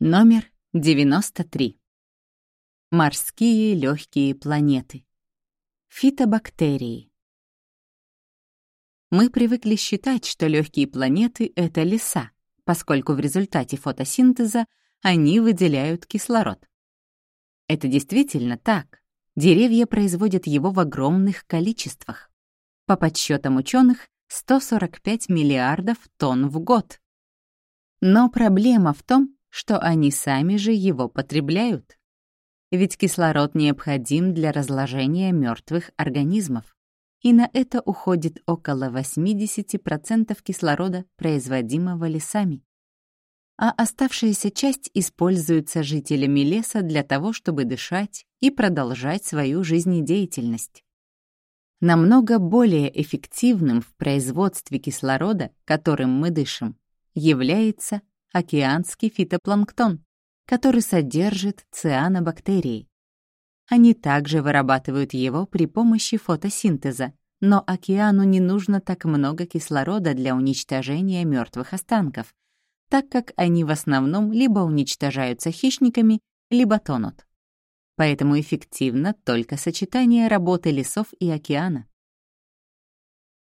Номер 93. Морские легкие планеты. Фитобактерии. Мы привыкли считать, что легкие планеты — это леса, поскольку в результате фотосинтеза они выделяют кислород. Это действительно так. Деревья производят его в огромных количествах. По подсчетам ученых, 145 миллиардов тонн в год. Но проблема в том, что они сами же его потребляют. Ведь кислород необходим для разложения мертвых организмов, и на это уходит около 80% кислорода, производимого лесами. А оставшаяся часть используется жителями леса для того, чтобы дышать и продолжать свою жизнедеятельность. Намного более эффективным в производстве кислорода, которым мы дышим, является океанский фитопланктон, который содержит цианобактерии. Они также вырабатывают его при помощи фотосинтеза, но океану не нужно так много кислорода для уничтожения мертвых останков, так как они в основном либо уничтожаются хищниками, либо тонут. Поэтому эффективно только сочетание работы лесов и океана.